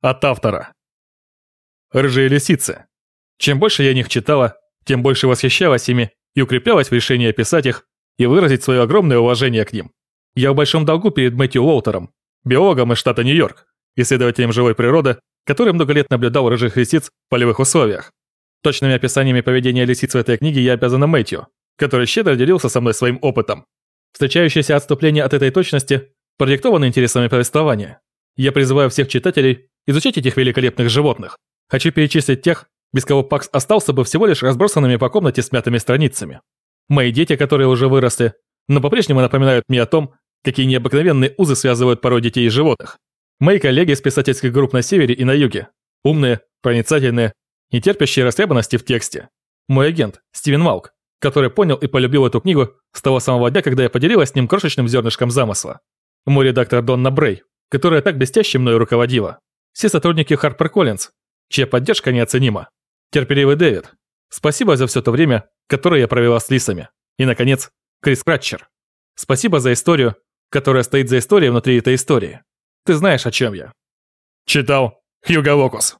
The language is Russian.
От автора. Рыжие лисицы. Чем больше я о них читала, тем больше восхищалась ими и укреплялась в решении описать их и выразить свое огромное уважение к ним. Я в большом долгу перед Мэтью Уолтером, биологом из штата Нью-Йорк, исследователем живой природы, который много лет наблюдал рыжих лисиц в полевых условиях. Точными описаниями поведения лисиц в этой книге я обязана Мэтью, который щедро делился со мной своим опытом. Встречающееся отступление от этой точности продиктовано интересами повествования. Я призываю всех читателей изучать этих великолепных животных. Хочу перечислить тех, без кого Пакс остался бы всего лишь разбросанными по комнате смятыми страницами. Мои дети, которые уже выросли, но по-прежнему напоминают мне о том, какие необыкновенные узы связывают порой детей и животных. Мои коллеги из писательских групп на севере и на юге. Умные, проницательные, не терпящие расхлябанности в тексте. Мой агент, Стивен Малк, который понял и полюбил эту книгу с того самого дня, когда я поделилась с ним крошечным зернышком замысла. Мой редактор Донна Брей, которая так блестяще мною руководила. Все сотрудники HarperCollins, чья поддержка неоценима. Терпеливый Дэвид. Спасибо за все то время, которое я провела с лисами. И, наконец, Крис Кратчер. Спасибо за историю, которая стоит за историей внутри этой истории. Ты знаешь, о чем я. Читал Хьюго Локус.